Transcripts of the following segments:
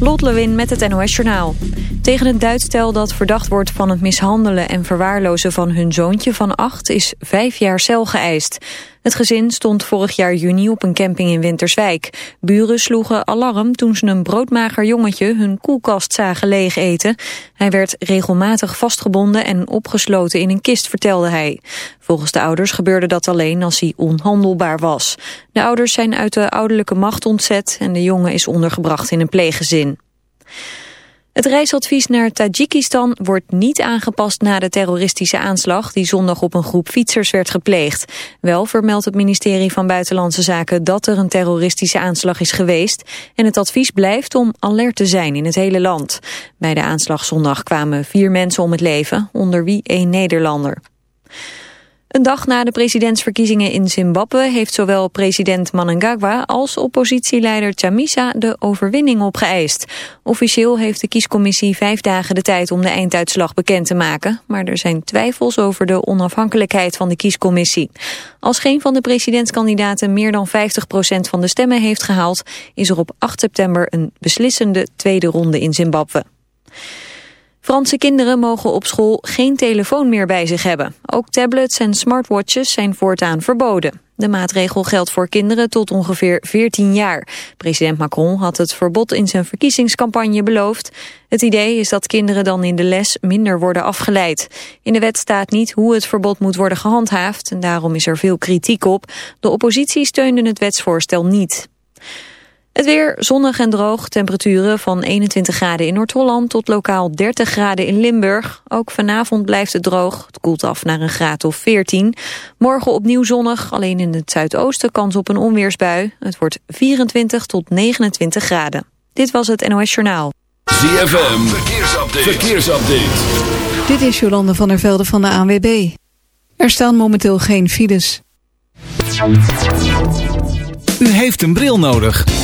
Lot Lewin met het NOS Journaal. Tegen het Duits stel dat verdacht wordt van het mishandelen en verwaarlozen van hun zoontje van acht is vijf jaar cel geëist. Het gezin stond vorig jaar juni op een camping in Winterswijk. Buren sloegen alarm toen ze een broodmager jongetje hun koelkast zagen leeg eten. Hij werd regelmatig vastgebonden en opgesloten in een kist, vertelde hij. Volgens de ouders gebeurde dat alleen als hij onhandelbaar was. De ouders zijn uit de ouderlijke macht ontzet en de jongen is ondergebracht in een pleeggezin. Het reisadvies naar Tajikistan wordt niet aangepast na de terroristische aanslag die zondag op een groep fietsers werd gepleegd. Wel vermeldt het ministerie van Buitenlandse Zaken dat er een terroristische aanslag is geweest en het advies blijft om alert te zijn in het hele land. Bij de aanslag zondag kwamen vier mensen om het leven, onder wie één Nederlander. Een dag na de presidentsverkiezingen in Zimbabwe heeft zowel president Mnangagwa als oppositieleider Chamisa de overwinning opgeëist. Officieel heeft de kiescommissie vijf dagen de tijd om de einduitslag bekend te maken, maar er zijn twijfels over de onafhankelijkheid van de kiescommissie. Als geen van de presidentskandidaten meer dan 50% van de stemmen heeft gehaald, is er op 8 september een beslissende tweede ronde in Zimbabwe. Franse kinderen mogen op school geen telefoon meer bij zich hebben. Ook tablets en smartwatches zijn voortaan verboden. De maatregel geldt voor kinderen tot ongeveer 14 jaar. President Macron had het verbod in zijn verkiezingscampagne beloofd. Het idee is dat kinderen dan in de les minder worden afgeleid. In de wet staat niet hoe het verbod moet worden gehandhaafd... en daarom is er veel kritiek op. De oppositie steunde het wetsvoorstel niet. Het weer zonnig en droog, temperaturen van 21 graden in Noord-Holland tot lokaal 30 graden in Limburg. Ook vanavond blijft het droog, het koelt af naar een graad of 14. Morgen opnieuw zonnig, alleen in het zuidoosten kans op een onweersbui. Het wordt 24 tot 29 graden. Dit was het NOS Journaal. ZFM, verkeersupdate. verkeersupdate. Dit is Jolande van der Velde van de ANWB. Er staan momenteel geen files. U heeft een bril nodig.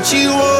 that you want.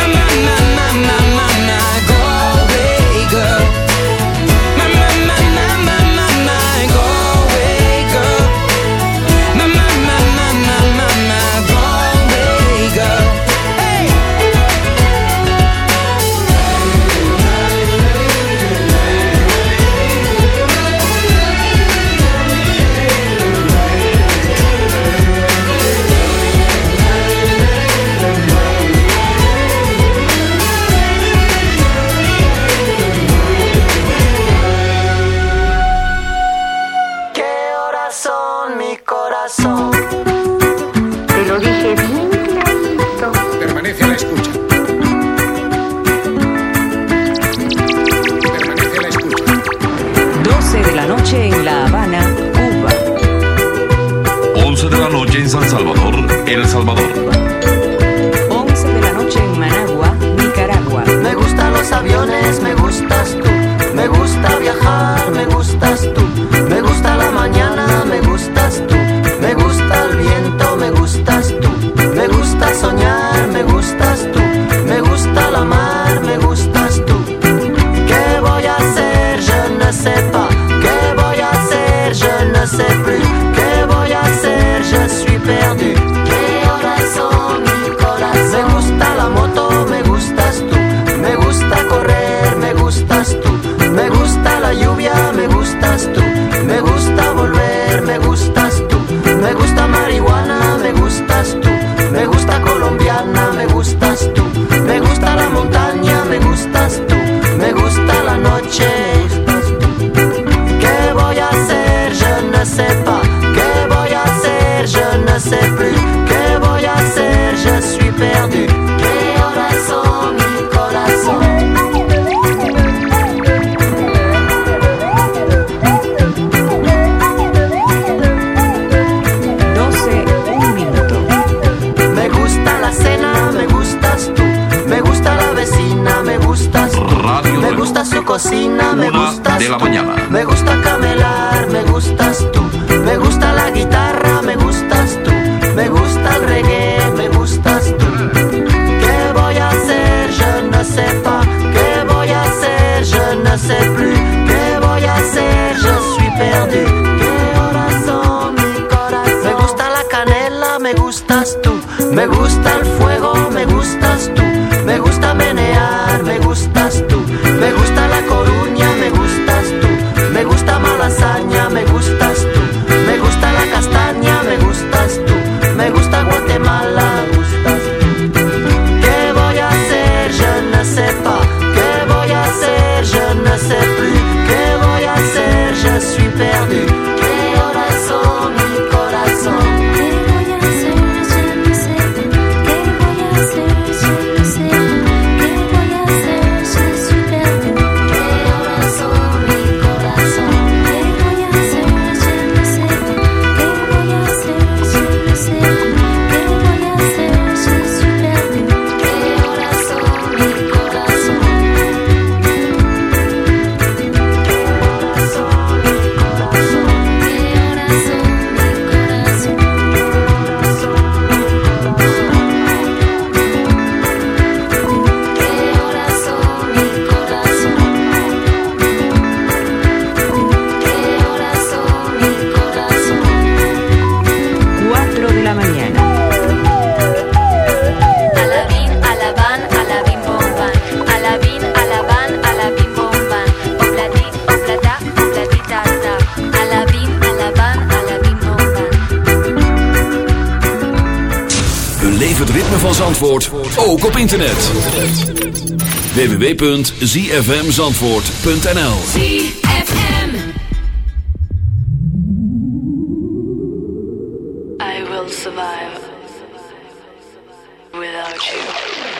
My, my, my, my, my, sais plus. ¿Qué voy a hacer? Me gusta la canela, me gustas tú. Me gusta el fuego, ook op internet. www.zfmzandvoort.nl ZFM. I will survive without you.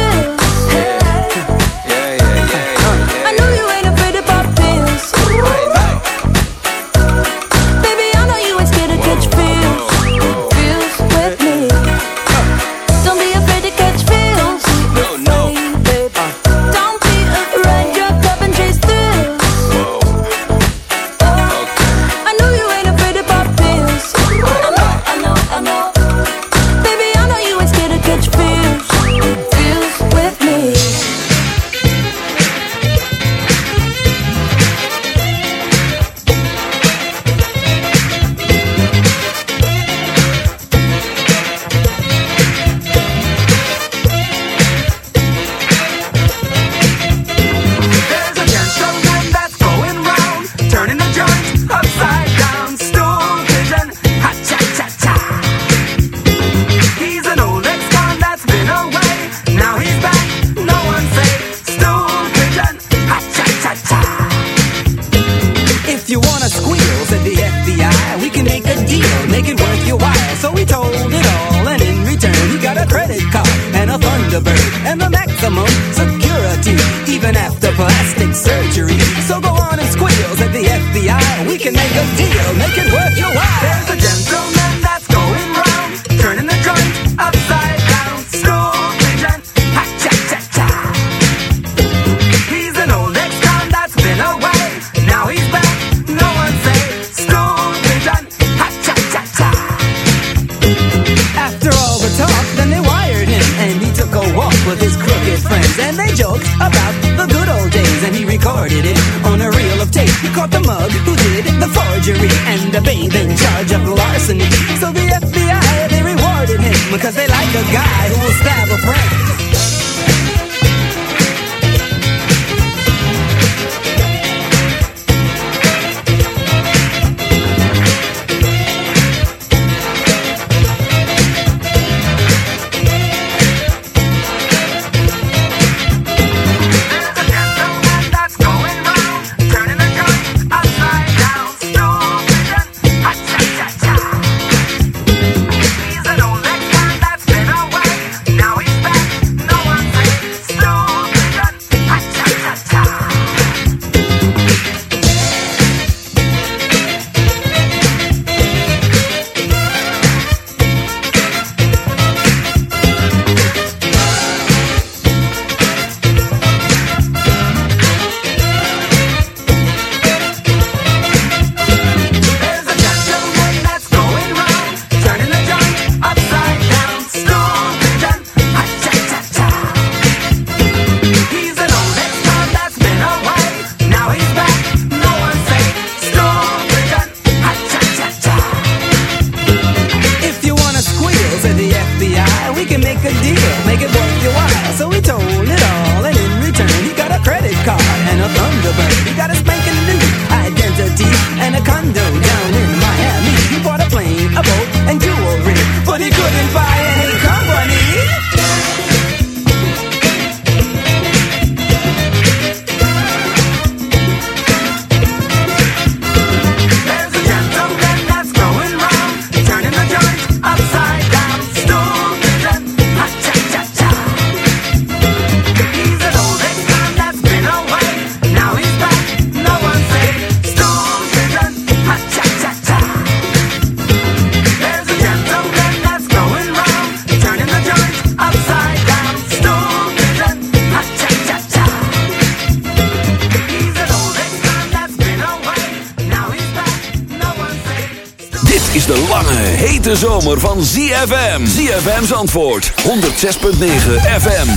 ZFM. ZFM's antwoord. 106.9 FM.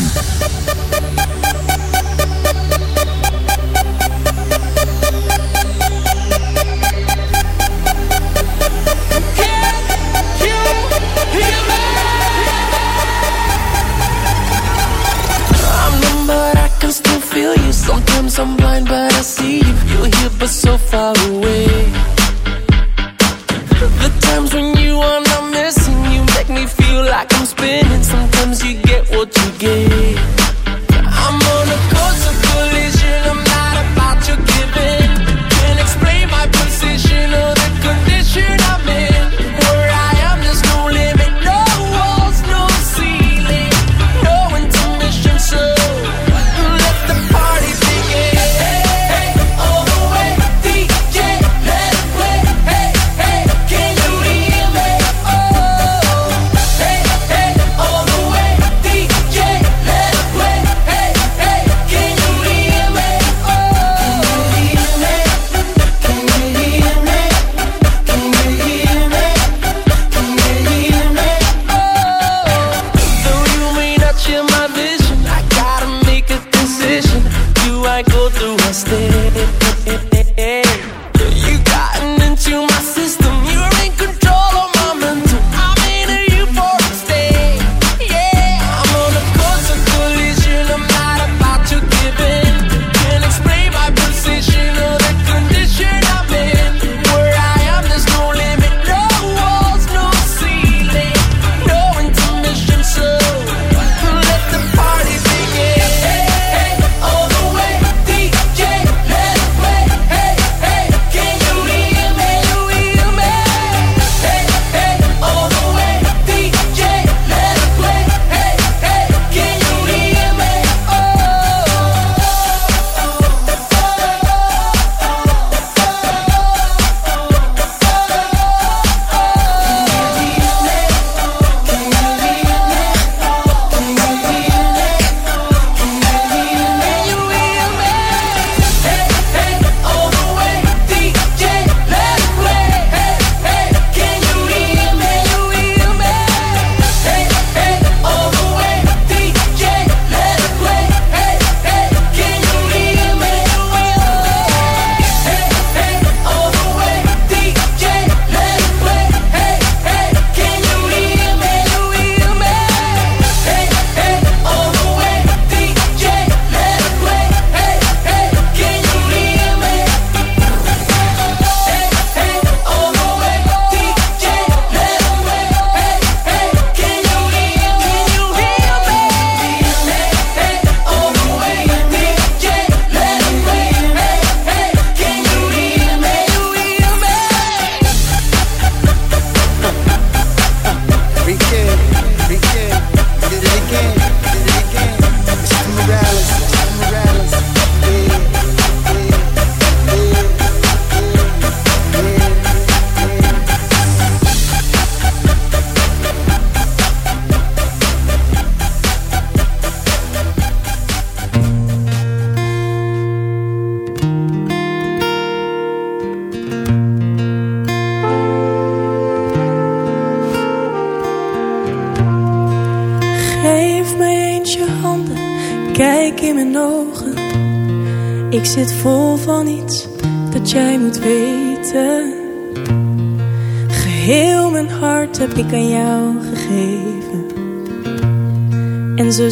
I'm numb, but I can still feel you. Sometimes I'm blind, but I see you. You're here, but so far away. The times when feel like I'm spinning. Sometimes you get what you get.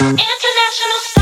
International